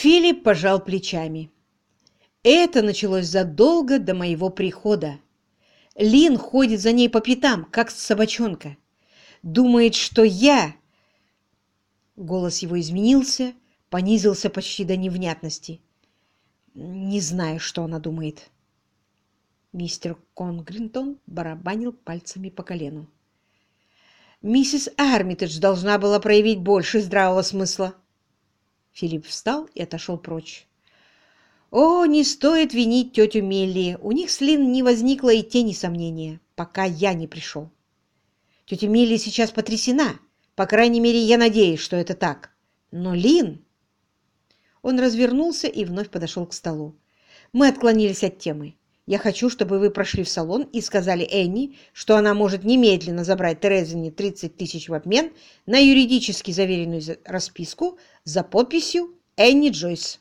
Филипп пожал плечами. Это началось задолго до моего прихода. Лин ходит за ней по пятам, как собачонка. Думает, что я... Голос его изменился, понизился почти до невнятности. Не знаю, что она думает. Мистер Конгринтон барабанил пальцами по колену. Миссис Армитедж должна была проявить больше здравого смысла. Филипп встал и отошел прочь. О, не стоит винить тетю Мелли. У них с Лин не возникло и тени сомнения, пока я не пришел. Тетя Мелли сейчас потрясена. По крайней мере, я надеюсь, что это так. Но Лин... Он развернулся и вновь подошел к столу. Мы отклонились от темы. Я хочу, чтобы вы прошли в салон и сказали Энни, что она может немедленно забрать Терезине 30 тысяч в обмен на юридически заверенную расписку за подписью Энни Джойс.